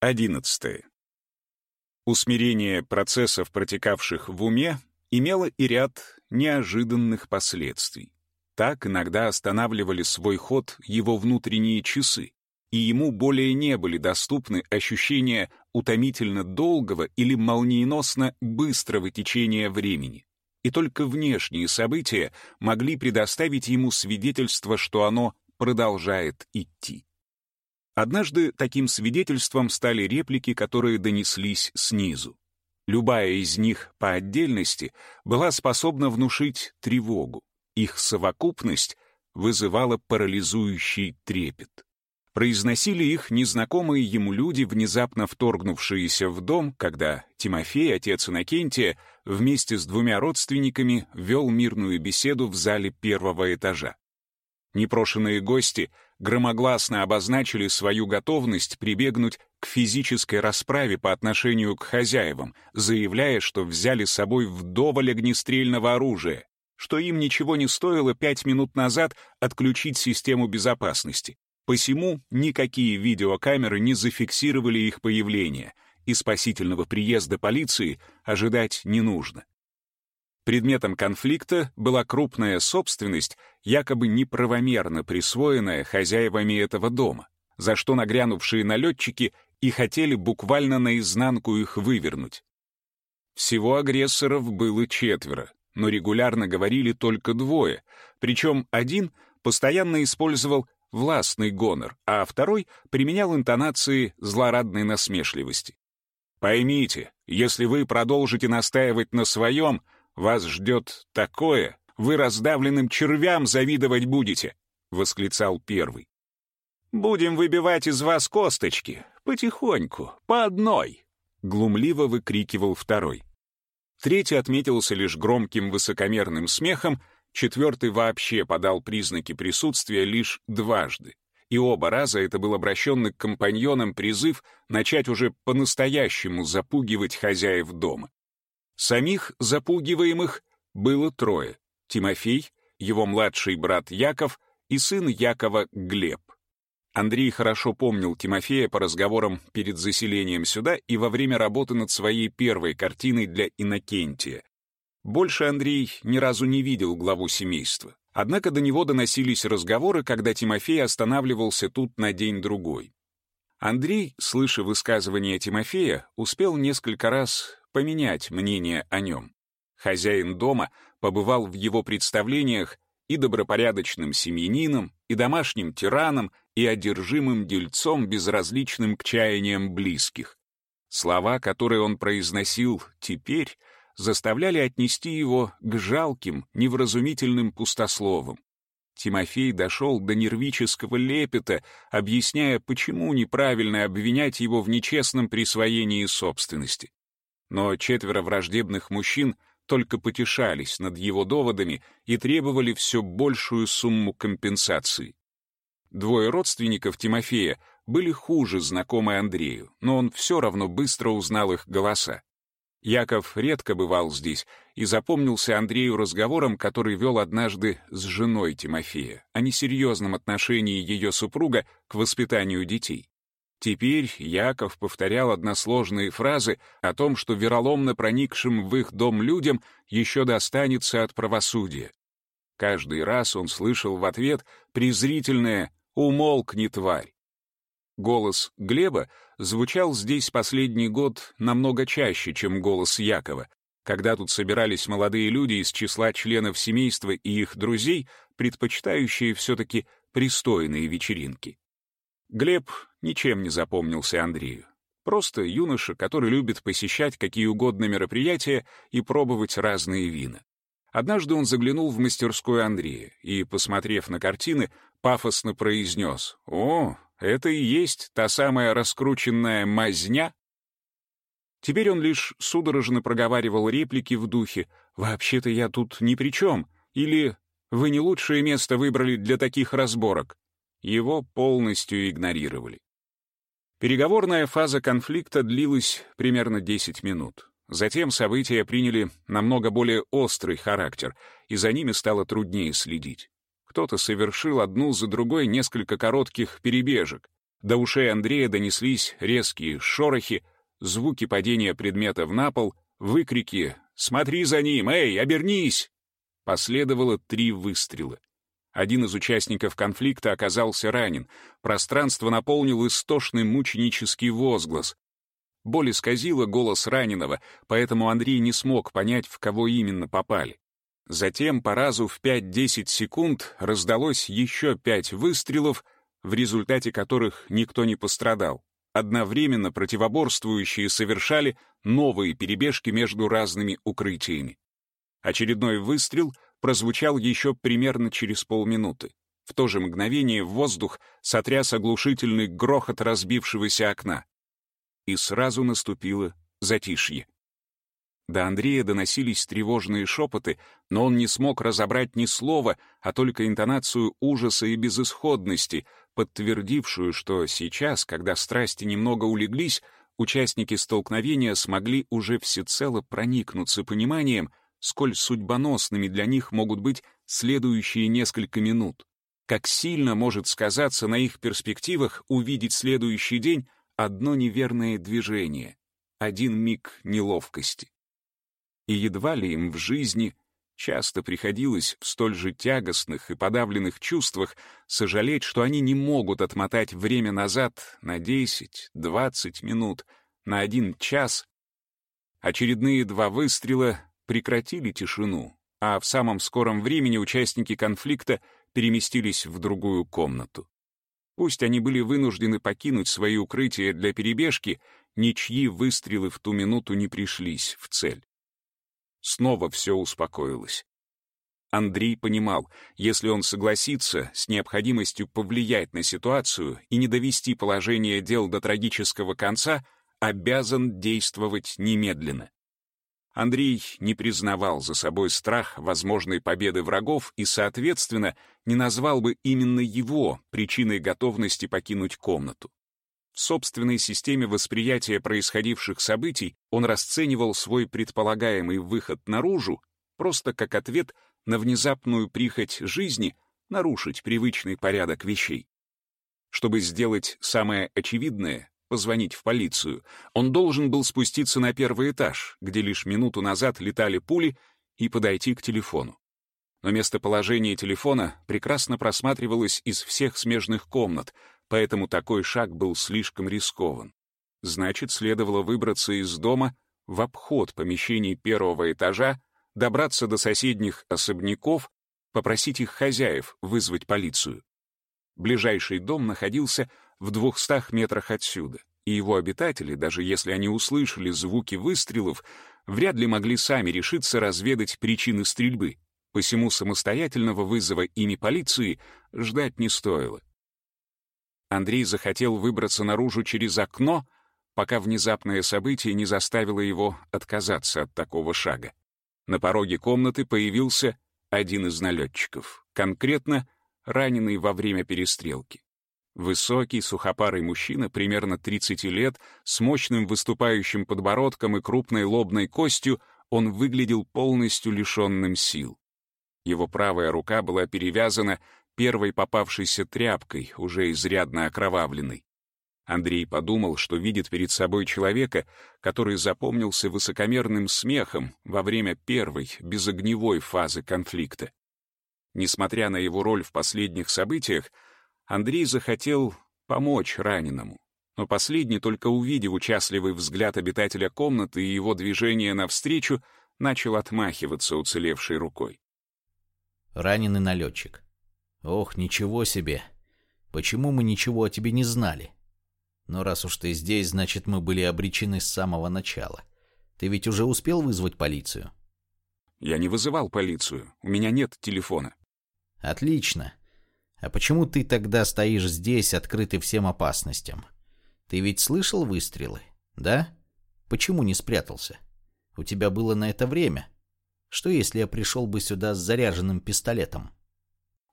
11. Усмирение процессов, протекавших в уме, имело и ряд неожиданных последствий. Так иногда останавливали свой ход его внутренние часы, и ему более не были доступны ощущения утомительно долгого или молниеносно быстрого течения времени. И только внешние события могли предоставить ему свидетельство, что оно продолжает идти. Однажды таким свидетельством стали реплики, которые донеслись снизу. Любая из них по отдельности была способна внушить тревогу. Их совокупность вызывала парализующий трепет. Произносили их незнакомые ему люди, внезапно вторгнувшиеся в дом, когда Тимофей, отец Иннокентия, вместе с двумя родственниками вел мирную беседу в зале первого этажа. Непрошенные гости громогласно обозначили свою готовность прибегнуть к физической расправе по отношению к хозяевам, заявляя, что взяли с собой вдоволь огнестрельного оружия, что им ничего не стоило пять минут назад отключить систему безопасности. Посему никакие видеокамеры не зафиксировали их появление, и спасительного приезда полиции ожидать не нужно. Предметом конфликта была крупная собственность, якобы неправомерно присвоенная хозяевами этого дома, за что нагрянувшие налетчики и хотели буквально наизнанку их вывернуть. Всего агрессоров было четверо, но регулярно говорили только двое, причем один постоянно использовал властный гонор, а второй применял интонации злорадной насмешливости. «Поймите, если вы продолжите настаивать на своем, вас ждет такое, вы раздавленным червям завидовать будете», — восклицал первый. «Будем выбивать из вас косточки, потихоньку, по одной», — глумливо выкрикивал второй. Третий отметился лишь громким высокомерным смехом, четвертый вообще подал признаки присутствия лишь дважды. И оба раза это был обращенный к компаньонам призыв начать уже по-настоящему запугивать хозяев дома. Самих запугиваемых было трое — Тимофей, его младший брат Яков и сын Якова Глеб. Андрей хорошо помнил Тимофея по разговорам перед заселением сюда и во время работы над своей первой картиной для Иннокентия. Больше Андрей ни разу не видел главу семейства. Однако до него доносились разговоры, когда Тимофей останавливался тут на день-другой. Андрей, слыша высказывания Тимофея, успел несколько раз поменять мнение о нем. Хозяин дома побывал в его представлениях и добропорядочным семьянином, и домашним тираном, и одержимым дельцом, безразличным к чаяниям близких. Слова, которые он произносил теперь, заставляли отнести его к жалким, невразумительным пустословам. Тимофей дошел до нервического лепета, объясняя, почему неправильно обвинять его в нечестном присвоении собственности. Но четверо враждебных мужчин только потешались над его доводами и требовали все большую сумму компенсации. Двое родственников Тимофея были хуже знакомы Андрею, но он все равно быстро узнал их голоса. Яков редко бывал здесь и запомнился Андрею разговором, который вел однажды с женой Тимофея, о несерьезном отношении ее супруга к воспитанию детей. Теперь Яков повторял односложные фразы о том, что вероломно проникшим в их дом людям еще достанется от правосудия. Каждый раз он слышал в ответ презрительное «умолкни, тварь». Голос Глеба звучал здесь последний год намного чаще, чем голос Якова, когда тут собирались молодые люди из числа членов семейства и их друзей, предпочитающие все-таки пристойные вечеринки. Глеб ничем не запомнился Андрею. Просто юноша, который любит посещать какие угодно мероприятия и пробовать разные вина. Однажды он заглянул в мастерскую Андрея и, посмотрев на картины, пафосно произнес «О, это и есть та самая раскрученная мазня?» Теперь он лишь судорожно проговаривал реплики в духе «Вообще-то я тут ни при чем» или «Вы не лучшее место выбрали для таких разборок». Его полностью игнорировали. Переговорная фаза конфликта длилась примерно 10 минут. Затем события приняли намного более острый характер, и за ними стало труднее следить. Кто-то совершил одну за другой несколько коротких перебежек. До ушей Андрея донеслись резкие шорохи, звуки падения предметов на пол, выкрики «Смотри за ним! Эй, обернись!» Последовало три выстрела. Один из участников конфликта оказался ранен. Пространство наполнил истошный мученический возглас. Боль исказила голос раненого, поэтому Андрей не смог понять, в кого именно попали. Затем по разу в 5-10 секунд раздалось еще пять выстрелов, в результате которых никто не пострадал. Одновременно противоборствующие совершали новые перебежки между разными укрытиями. Очередной выстрел прозвучал еще примерно через полминуты. В то же мгновение в воздух сотряс оглушительный грохот разбившегося окна. И сразу наступило затишье. До Андрея доносились тревожные шепоты, но он не смог разобрать ни слова, а только интонацию ужаса и безысходности, подтвердившую, что сейчас, когда страсти немного улеглись, участники столкновения смогли уже всецело проникнуться пониманием, сколь судьбоносными для них могут быть следующие несколько минут, как сильно может сказаться на их перспективах увидеть следующий день одно неверное движение, один миг неловкости и едва ли им в жизни часто приходилось в столь же тягостных и подавленных чувствах сожалеть, что они не могут отмотать время назад на 10-20 минут, на один час. Очередные два выстрела прекратили тишину, а в самом скором времени участники конфликта переместились в другую комнату. Пусть они были вынуждены покинуть свои укрытия для перебежки, ничьи выстрелы в ту минуту не пришлись в цель. Снова все успокоилось. Андрей понимал, если он согласится с необходимостью повлиять на ситуацию и не довести положение дел до трагического конца, обязан действовать немедленно. Андрей не признавал за собой страх возможной победы врагов и, соответственно, не назвал бы именно его причиной готовности покинуть комнату. В собственной системе восприятия происходивших событий он расценивал свой предполагаемый выход наружу просто как ответ на внезапную прихоть жизни нарушить привычный порядок вещей. Чтобы сделать самое очевидное — позвонить в полицию, он должен был спуститься на первый этаж, где лишь минуту назад летали пули, и подойти к телефону. Но местоположение телефона прекрасно просматривалось из всех смежных комнат, поэтому такой шаг был слишком рискован. Значит, следовало выбраться из дома в обход помещений первого этажа, добраться до соседних особняков, попросить их хозяев вызвать полицию. Ближайший дом находился в двухстах метрах отсюда, и его обитатели, даже если они услышали звуки выстрелов, вряд ли могли сами решиться разведать причины стрельбы, посему самостоятельного вызова ими полиции ждать не стоило. Андрей захотел выбраться наружу через окно, пока внезапное событие не заставило его отказаться от такого шага. На пороге комнаты появился один из налетчиков, конкретно раненый во время перестрелки. Высокий, сухопарый мужчина, примерно 30 лет, с мощным выступающим подбородком и крупной лобной костью, он выглядел полностью лишенным сил. Его правая рука была перевязана первой попавшейся тряпкой, уже изрядно окровавленной. Андрей подумал, что видит перед собой человека, который запомнился высокомерным смехом во время первой, безогневой фазы конфликта. Несмотря на его роль в последних событиях, Андрей захотел помочь раненому. Но последний, только увидев участливый взгляд обитателя комнаты и его движение навстречу, начал отмахиваться уцелевшей рукой. Раненый налетчик. Ох, ничего себе. Почему мы ничего о тебе не знали? Но раз уж ты здесь, значит, мы были обречены с самого начала. Ты ведь уже успел вызвать полицию? Я не вызывал полицию. У меня нет телефона. Отлично. А почему ты тогда стоишь здесь, открытый всем опасностям? Ты ведь слышал выстрелы, да? Почему не спрятался? У тебя было на это время. Что если я пришел бы сюда с заряженным пистолетом?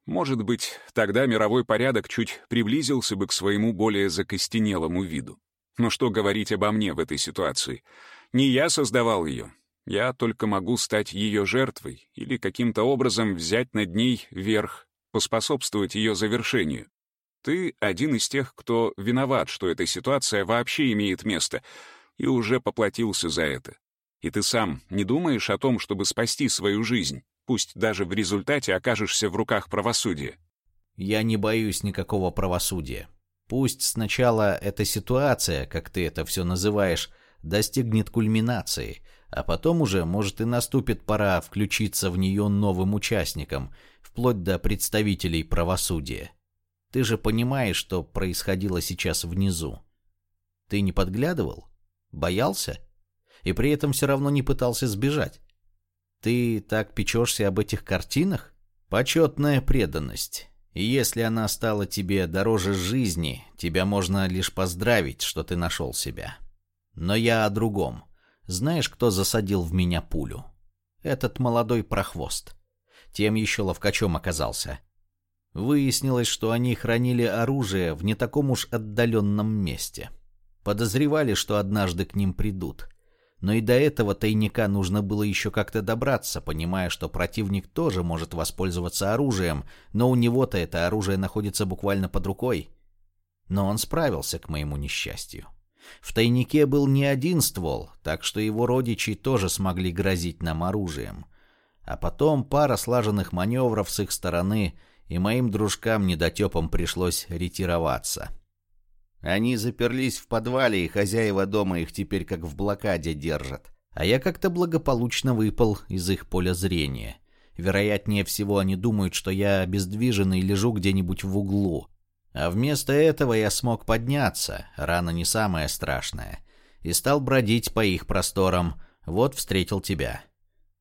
Может быть, тогда мировой порядок чуть приблизился бы к своему более закостенелому виду. Но что говорить обо мне в этой ситуации? Не я создавал ее. Я только могу стать ее жертвой или каким-то образом взять над ней верх, поспособствовать ее завершению. ты один из тех, кто виноват, что эта ситуация вообще имеет место, и уже поплатился за это. И ты сам не думаешь о том, чтобы спасти свою жизнь, пусть даже в результате окажешься в руках правосудия? Я не боюсь никакого правосудия. Пусть сначала эта ситуация, как ты это все называешь, достигнет кульминации, а потом уже, может, и наступит пора включиться в нее новым участникам, вплоть до представителей правосудия. Ты же понимаешь, что происходило сейчас внизу. Ты не подглядывал? Боялся? И при этом все равно не пытался сбежать? Ты так печешься об этих картинах? Почетная преданность. И если она стала тебе дороже жизни, тебя можно лишь поздравить, что ты нашел себя. Но я о другом. Знаешь, кто засадил в меня пулю? Этот молодой прохвост. Тем еще ловкачом оказался. Выяснилось, что они хранили оружие в не таком уж отдаленном месте. Подозревали, что однажды к ним придут. Но и до этого тайника нужно было еще как-то добраться, понимая, что противник тоже может воспользоваться оружием, но у него-то это оружие находится буквально под рукой. Но он справился, к моему несчастью. В тайнике был не один ствол, так что его родичи тоже смогли грозить нам оружием. А потом пара слаженных маневров с их стороны, и моим дружкам-недотепам пришлось ретироваться. Они заперлись в подвале, и хозяева дома их теперь как в блокаде держат. А я как-то благополучно выпал из их поля зрения. Вероятнее всего, они думают, что я обездвижен и лежу где-нибудь в углу. А вместо этого я смог подняться, рана не самая страшная, и стал бродить по их просторам. Вот встретил тебя.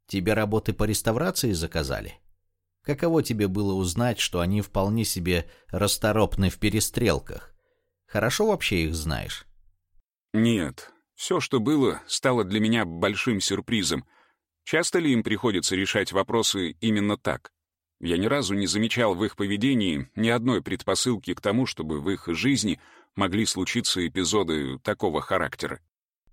Тебе работы по реставрации заказали? Каково тебе было узнать, что они вполне себе расторопны в перестрелках? Хорошо вообще их знаешь?» «Нет. Все, что было, стало для меня большим сюрпризом. Часто ли им приходится решать вопросы именно так? Я ни разу не замечал в их поведении ни одной предпосылки к тому, чтобы в их жизни могли случиться эпизоды такого характера.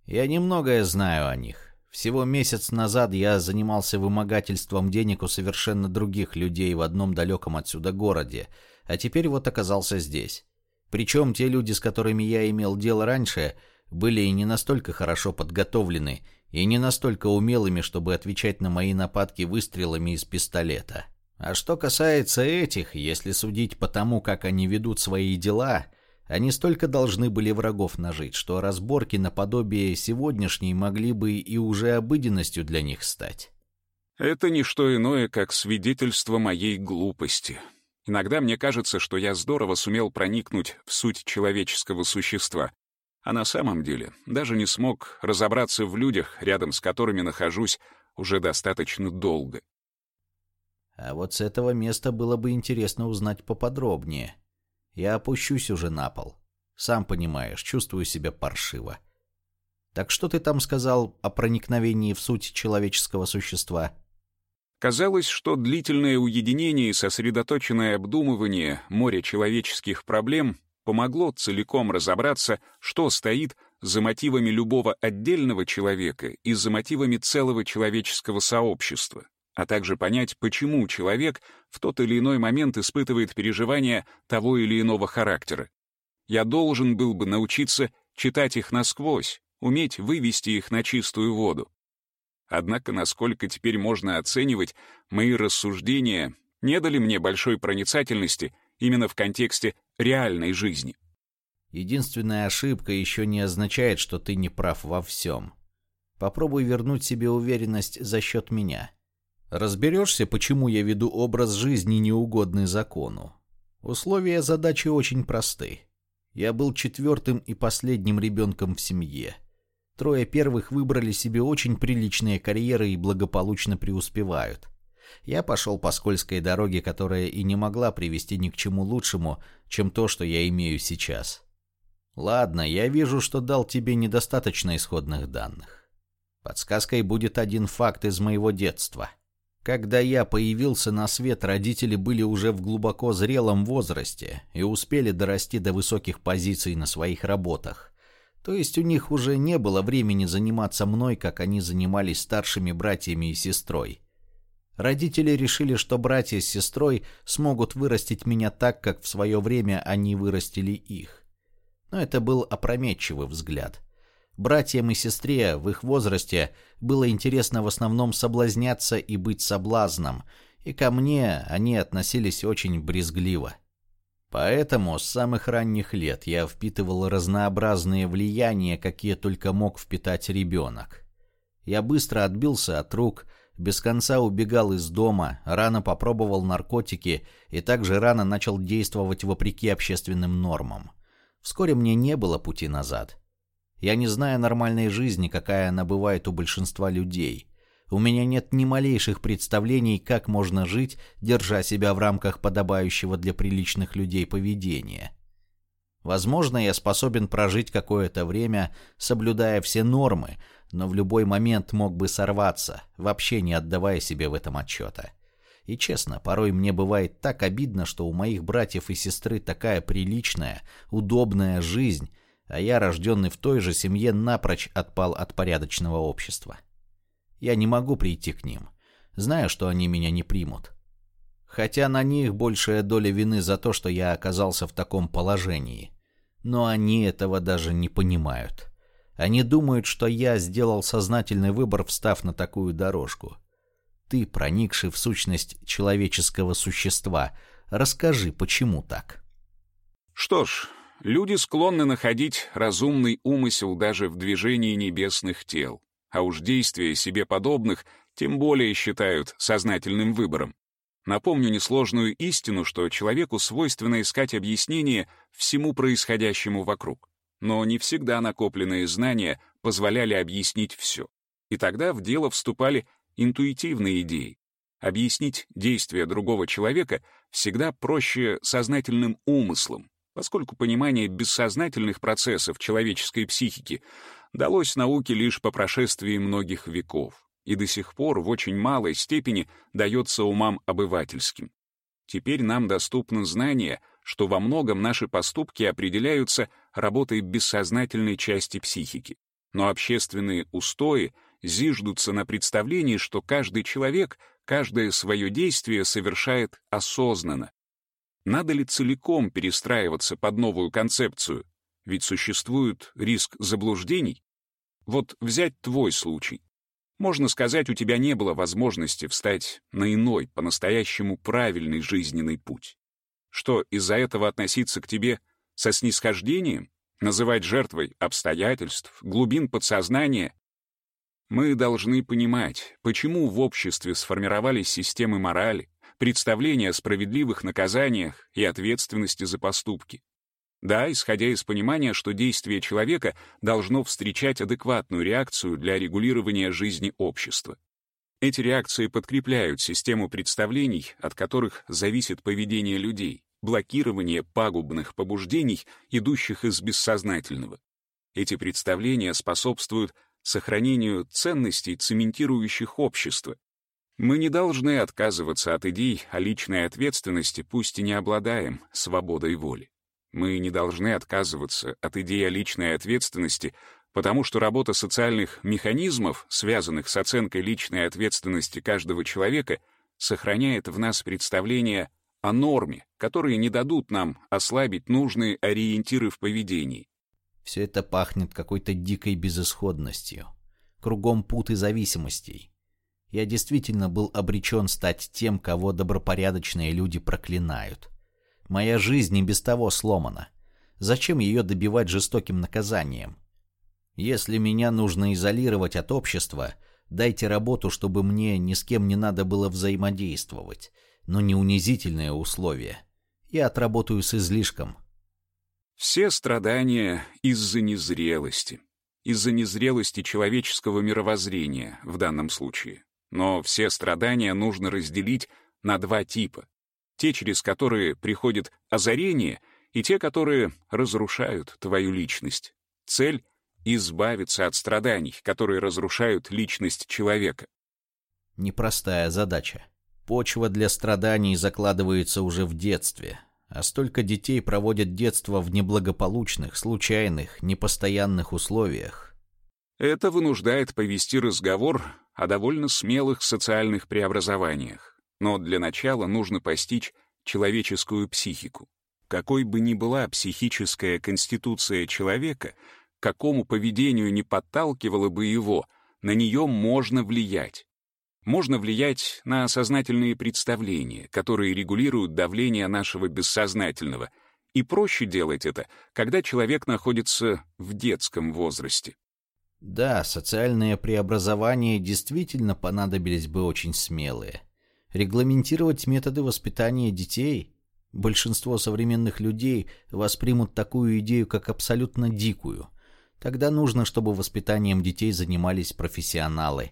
Я немногое знаю о них. Всего месяц назад я занимался вымогательством денег у совершенно других людей в одном далеком отсюда городе, а теперь вот оказался здесь. Причем те люди, с которыми я имел дело раньше, были и не настолько хорошо подготовлены, и не настолько умелыми, чтобы отвечать на мои нападки выстрелами из пистолета. А что касается этих, если судить по тому, как они ведут свои дела, они столько должны были врагов нажить, что разборки наподобие сегодняшней могли бы и уже обыденностью для них стать. Это не что иное, как свидетельство моей глупости. Иногда мне кажется, что я здорово сумел проникнуть в суть человеческого существа, а на самом деле даже не смог разобраться в людях, рядом с которыми нахожусь уже достаточно долго. А вот с этого места было бы интересно узнать поподробнее. Я опущусь уже на пол. Сам понимаешь, чувствую себя паршиво. Так что ты там сказал о проникновении в суть человеческого существа? Казалось, что длительное уединение и сосредоточенное обдумывание моря человеческих проблем помогло целиком разобраться, что стоит за мотивами любого отдельного человека и за мотивами целого человеческого сообщества, а также понять, почему человек в тот или иной момент испытывает переживания того или иного характера. Я должен был бы научиться читать их насквозь, уметь вывести их на чистую воду. Однако, насколько теперь можно оценивать, мои рассуждения не дали мне большой проницательности именно в контексте реальной жизни. Единственная ошибка еще не означает, что ты не прав во всем. Попробуй вернуть себе уверенность за счет меня. Разберешься, почему я веду образ жизни неугодный закону. Условия задачи очень просты. Я был четвертым и последним ребенком в семье. Трое первых выбрали себе очень приличные карьеры и благополучно преуспевают. Я пошел по скользкой дороге, которая и не могла привести ни к чему лучшему, чем то, что я имею сейчас. Ладно, я вижу, что дал тебе недостаточно исходных данных. Подсказкой будет один факт из моего детства. Когда я появился на свет, родители были уже в глубоко зрелом возрасте и успели дорасти до высоких позиций на своих работах. То есть у них уже не было времени заниматься мной, как они занимались старшими братьями и сестрой. Родители решили, что братья с сестрой смогут вырастить меня так, как в свое время они вырастили их. Но это был опрометчивый взгляд. Братьям и сестре в их возрасте было интересно в основном соблазняться и быть соблазном, и ко мне они относились очень брезгливо. Поэтому с самых ранних лет я впитывал разнообразные влияния, какие только мог впитать ребенок. Я быстро отбился от рук, без конца убегал из дома, рано попробовал наркотики и также рано начал действовать вопреки общественным нормам. Вскоре мне не было пути назад. Я не знаю нормальной жизни, какая она бывает у большинства людей. У меня нет ни малейших представлений, как можно жить, держа себя в рамках подобающего для приличных людей поведения. Возможно, я способен прожить какое-то время, соблюдая все нормы, но в любой момент мог бы сорваться, вообще не отдавая себе в этом отчета. И честно, порой мне бывает так обидно, что у моих братьев и сестры такая приличная, удобная жизнь, а я, рожденный в той же семье, напрочь отпал от порядочного общества. Я не могу прийти к ним. Знаю, что они меня не примут. Хотя на них большая доля вины за то, что я оказался в таком положении. Но они этого даже не понимают. Они думают, что я сделал сознательный выбор, встав на такую дорожку. Ты, проникший в сущность человеческого существа, расскажи, почему так? Что ж, люди склонны находить разумный умысел даже в движении небесных тел а уж действия себе подобных тем более считают сознательным выбором. Напомню несложную истину, что человеку свойственно искать объяснение всему происходящему вокруг. Но не всегда накопленные знания позволяли объяснить все. И тогда в дело вступали интуитивные идеи. Объяснить действия другого человека всегда проще сознательным умыслом, поскольку понимание бессознательных процессов человеческой психики далось науке лишь по прошествии многих веков и до сих пор в очень малой степени дается умам обывательским. Теперь нам доступно знание, что во многом наши поступки определяются работой бессознательной части психики. Но общественные устои зиждутся на представлении, что каждый человек каждое свое действие совершает осознанно. Надо ли целиком перестраиваться под новую концепцию, ведь существует риск заблуждений. Вот взять твой случай. Можно сказать, у тебя не было возможности встать на иной, по-настоящему правильный жизненный путь. Что, из-за этого относиться к тебе со снисхождением? Называть жертвой обстоятельств, глубин подсознания? Мы должны понимать, почему в обществе сформировались системы морали, представления о справедливых наказаниях и ответственности за поступки. Да, исходя из понимания, что действие человека должно встречать адекватную реакцию для регулирования жизни общества. Эти реакции подкрепляют систему представлений, от которых зависит поведение людей, блокирование пагубных побуждений, идущих из бессознательного. Эти представления способствуют сохранению ценностей, цементирующих общество. Мы не должны отказываться от идей о личной ответственности, пусть и не обладаем свободой воли. Мы не должны отказываться от идеи личной ответственности, потому что работа социальных механизмов, связанных с оценкой личной ответственности каждого человека, сохраняет в нас представление о норме, которые не дадут нам ослабить нужные ориентиры в поведении. Все это пахнет какой-то дикой безысходностью. Кругом путы зависимостей. Я действительно был обречен стать тем, кого добропорядочные люди проклинают. Моя жизнь и без того сломана. Зачем ее добивать жестоким наказанием? Если меня нужно изолировать от общества, дайте работу, чтобы мне ни с кем не надо было взаимодействовать, но не унизительные условия. Я отработаю с излишком. Все страдания из-за незрелости. Из-за незрелости человеческого мировоззрения в данном случае. Но все страдания нужно разделить на два типа те, через которые приходит озарение, и те, которые разрушают твою личность. Цель — избавиться от страданий, которые разрушают личность человека. Непростая задача. Почва для страданий закладывается уже в детстве, а столько детей проводят детство в неблагополучных, случайных, непостоянных условиях. Это вынуждает повести разговор о довольно смелых социальных преобразованиях. Но для начала нужно постичь человеческую психику. Какой бы ни была психическая конституция человека, какому поведению не подталкивало бы его, на нее можно влиять. Можно влиять на сознательные представления, которые регулируют давление нашего бессознательного, и проще делать это, когда человек находится в детском возрасте. Да, социальные преобразования действительно понадобились бы очень смелые. Регламентировать методы воспитания детей? Большинство современных людей воспримут такую идею как абсолютно дикую. Тогда нужно, чтобы воспитанием детей занимались профессионалы.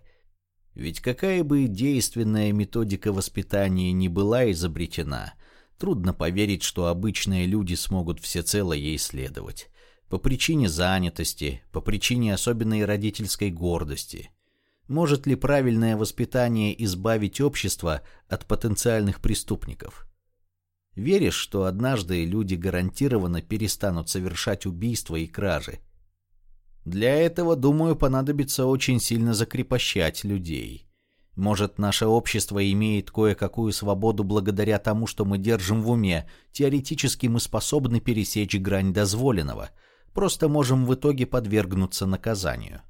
Ведь какая бы действенная методика воспитания ни была изобретена, трудно поверить, что обычные люди смогут всецело ей следовать. По причине занятости, по причине особенной родительской гордости. Может ли правильное воспитание избавить общество от потенциальных преступников? Веришь, что однажды люди гарантированно перестанут совершать убийства и кражи? Для этого, думаю, понадобится очень сильно закрепощать людей. Может, наше общество имеет кое-какую свободу благодаря тому, что мы держим в уме. Теоретически мы способны пересечь грань дозволенного. Просто можем в итоге подвергнуться наказанию.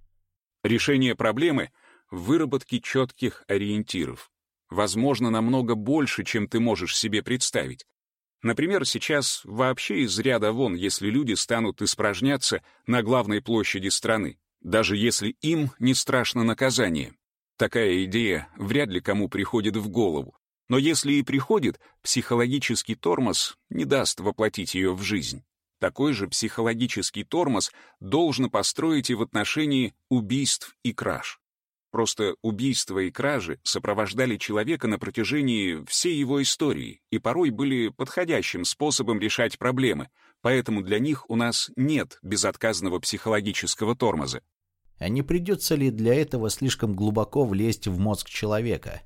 Решение проблемы в выработке четких ориентиров. Возможно, намного больше, чем ты можешь себе представить. Например, сейчас вообще из ряда вон, если люди станут испражняться на главной площади страны, даже если им не страшно наказание. Такая идея вряд ли кому приходит в голову. Но если и приходит, психологический тормоз не даст воплотить ее в жизнь. Такой же психологический тормоз должен построить и в отношении убийств и краж. Просто убийства и кражи сопровождали человека на протяжении всей его истории и порой были подходящим способом решать проблемы, поэтому для них у нас нет безотказного психологического тормоза. А не придется ли для этого слишком глубоко влезть в мозг человека?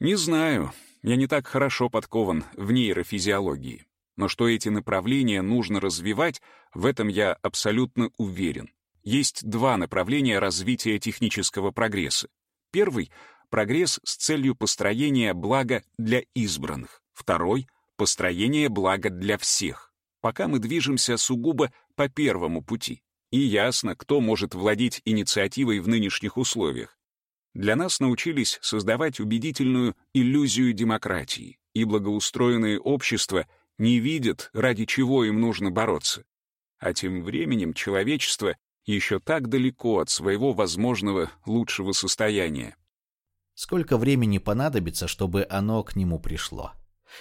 Не знаю. Я не так хорошо подкован в нейрофизиологии. Но что эти направления нужно развивать, в этом я абсолютно уверен есть два направления развития технического прогресса. Первый — прогресс с целью построения блага для избранных. Второй — построение блага для всех. Пока мы движемся сугубо по первому пути. И ясно, кто может владеть инициативой в нынешних условиях. Для нас научились создавать убедительную иллюзию демократии, и благоустроенные общества не видят, ради чего им нужно бороться. А тем временем человечество еще так далеко от своего возможного лучшего состояния. Сколько времени понадобится, чтобы оно к нему пришло?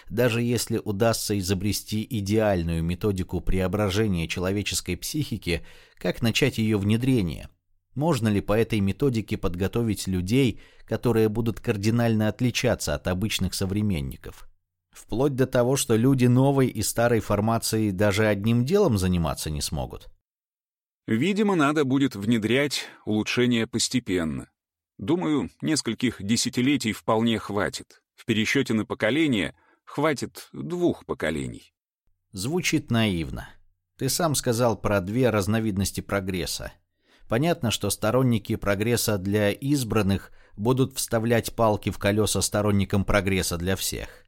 Даже если удастся изобрести идеальную методику преображения человеческой психики, как начать ее внедрение? Можно ли по этой методике подготовить людей, которые будут кардинально отличаться от обычных современников? Вплоть до того, что люди новой и старой формации даже одним делом заниматься не смогут. Видимо, надо будет внедрять улучшения постепенно. Думаю, нескольких десятилетий вполне хватит. В пересчете на поколение хватит двух поколений. Звучит наивно. Ты сам сказал про две разновидности прогресса. Понятно, что сторонники прогресса для избранных будут вставлять палки в колеса сторонникам прогресса для всех.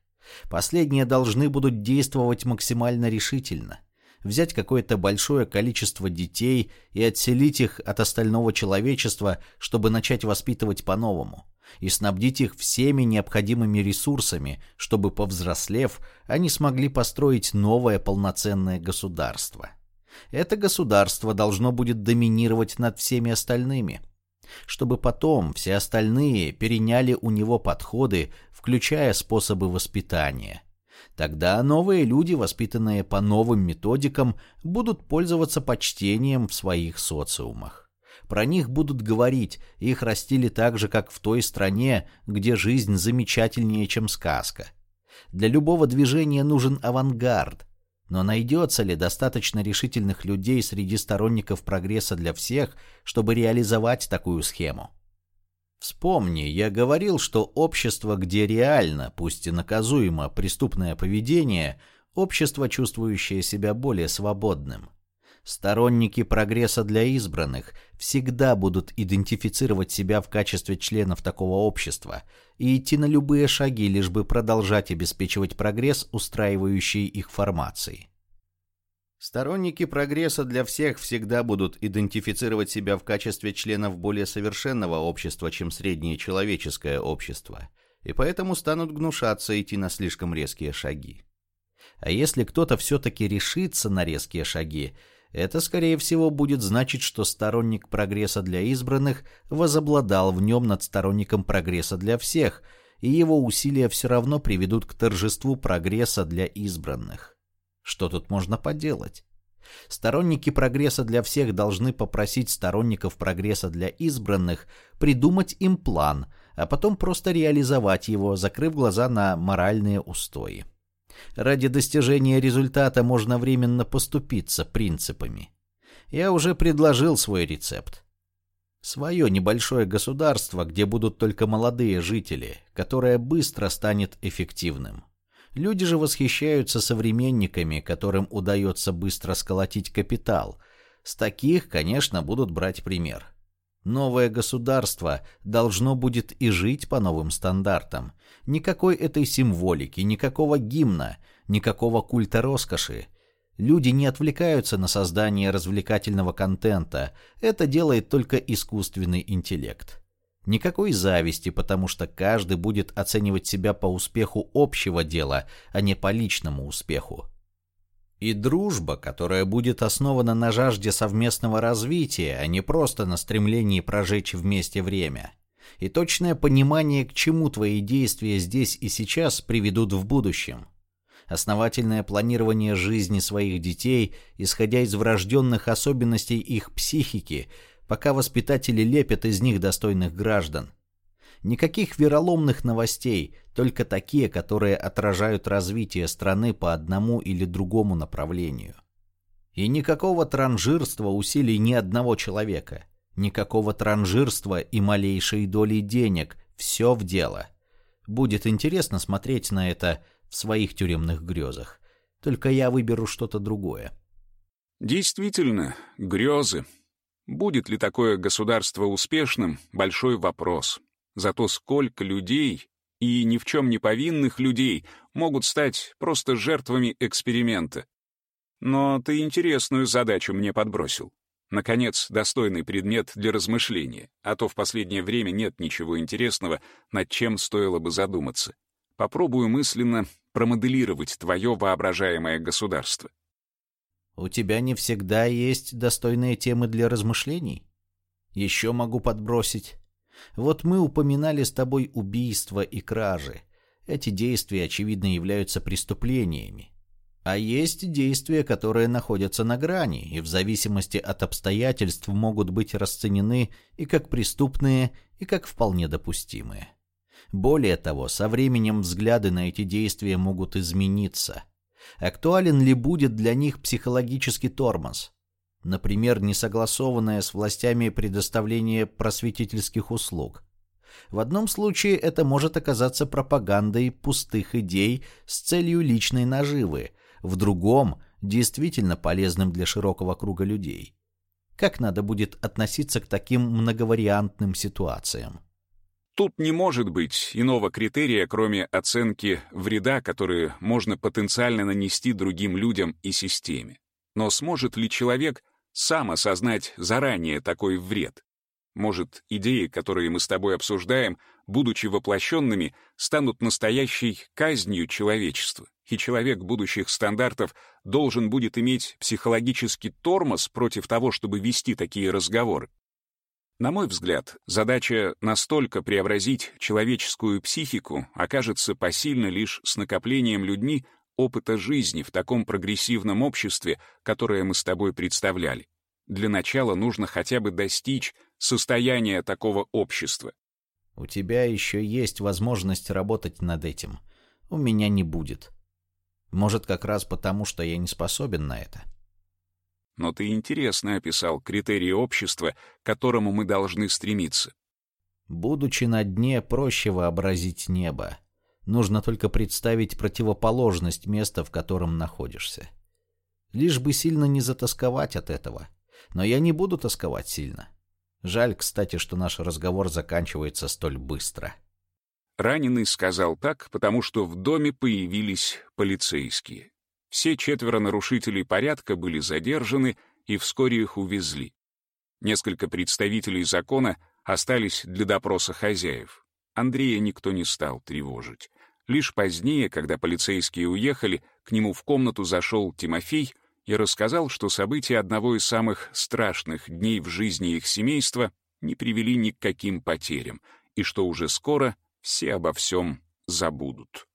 Последние должны будут действовать максимально решительно. Взять какое-то большое количество детей и отселить их от остального человечества, чтобы начать воспитывать по-новому, и снабдить их всеми необходимыми ресурсами, чтобы, повзрослев, они смогли построить новое полноценное государство. Это государство должно будет доминировать над всеми остальными, чтобы потом все остальные переняли у него подходы, включая способы воспитания, Тогда новые люди, воспитанные по новым методикам, будут пользоваться почтением в своих социумах. Про них будут говорить, их растили так же, как в той стране, где жизнь замечательнее, чем сказка. Для любого движения нужен авангард. Но найдется ли достаточно решительных людей среди сторонников прогресса для всех, чтобы реализовать такую схему? Вспомни, я говорил, что общество, где реально, пусть и наказуемо, преступное поведение, общество, чувствующее себя более свободным. Сторонники прогресса для избранных всегда будут идентифицировать себя в качестве членов такого общества и идти на любые шаги, лишь бы продолжать обеспечивать прогресс, устраивающий их формации. Сторонники прогресса для всех всегда будут идентифицировать себя в качестве членов более совершенного общества, чем среднее человеческое общество, и поэтому станут гнушаться идти на слишком резкие шаги. А если кто-то все-таки решится на резкие шаги, это, скорее всего, будет значить, что сторонник прогресса для избранных возобладал в нем над сторонником прогресса для всех, и его усилия все равно приведут к торжеству прогресса для избранных. Что тут можно поделать? Сторонники прогресса для всех должны попросить сторонников прогресса для избранных придумать им план, а потом просто реализовать его, закрыв глаза на моральные устои. Ради достижения результата можно временно поступиться принципами. Я уже предложил свой рецепт. Свое небольшое государство, где будут только молодые жители, которое быстро станет эффективным. Люди же восхищаются современниками, которым удается быстро сколотить капитал. С таких, конечно, будут брать пример. Новое государство должно будет и жить по новым стандартам. Никакой этой символики, никакого гимна, никакого культа роскоши. Люди не отвлекаются на создание развлекательного контента. Это делает только искусственный интеллект. Никакой зависти, потому что каждый будет оценивать себя по успеху общего дела, а не по личному успеху. И дружба, которая будет основана на жажде совместного развития, а не просто на стремлении прожечь вместе время. И точное понимание, к чему твои действия здесь и сейчас приведут в будущем. Основательное планирование жизни своих детей, исходя из врожденных особенностей их психики – пока воспитатели лепят из них достойных граждан. Никаких вероломных новостей, только такие, которые отражают развитие страны по одному или другому направлению. И никакого транжирства усилий ни одного человека. Никакого транжирства и малейшей доли денег. Все в дело. Будет интересно смотреть на это в своих тюремных грезах. Только я выберу что-то другое. Действительно, грезы. Будет ли такое государство успешным — большой вопрос. Зато сколько людей, и ни в чем не повинных людей, могут стать просто жертвами эксперимента. Но ты интересную задачу мне подбросил. Наконец, достойный предмет для размышления, а то в последнее время нет ничего интересного, над чем стоило бы задуматься. Попробую мысленно промоделировать твое воображаемое государство. У тебя не всегда есть достойные темы для размышлений? Еще могу подбросить. Вот мы упоминали с тобой убийства и кражи. Эти действия, очевидно, являются преступлениями. А есть действия, которые находятся на грани и в зависимости от обстоятельств могут быть расценены и как преступные, и как вполне допустимые. Более того, со временем взгляды на эти действия могут измениться – Актуален ли будет для них психологический тормоз? Например, несогласованное с властями предоставление просветительских услуг. В одном случае это может оказаться пропагандой пустых идей с целью личной наживы, в другом – действительно полезным для широкого круга людей. Как надо будет относиться к таким многовариантным ситуациям? Тут не может быть иного критерия, кроме оценки вреда, который можно потенциально нанести другим людям и системе. Но сможет ли человек сам осознать заранее такой вред? Может, идеи, которые мы с тобой обсуждаем, будучи воплощенными, станут настоящей казнью человечества, и человек будущих стандартов должен будет иметь психологический тормоз против того, чтобы вести такие разговоры. На мой взгляд, задача настолько преобразить человеческую психику окажется посильна лишь с накоплением людьми опыта жизни в таком прогрессивном обществе, которое мы с тобой представляли. Для начала нужно хотя бы достичь состояния такого общества. У тебя еще есть возможность работать над этим. У меня не будет. Может, как раз потому, что я не способен на это. Но ты интересно описал критерии общества, к которому мы должны стремиться. Будучи на дне, проще вообразить небо. Нужно только представить противоположность места, в котором находишься. Лишь бы сильно не затасковать от этого. Но я не буду тосковать сильно. Жаль, кстати, что наш разговор заканчивается столь быстро. Раненый сказал так, потому что в доме появились полицейские. Все четверо нарушителей порядка были задержаны, и вскоре их увезли. Несколько представителей закона остались для допроса хозяев. Андрея никто не стал тревожить. Лишь позднее, когда полицейские уехали, к нему в комнату зашел Тимофей и рассказал, что события одного из самых страшных дней в жизни их семейства не привели ни к каким потерям, и что уже скоро все обо всем забудут.